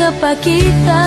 Mengapa kita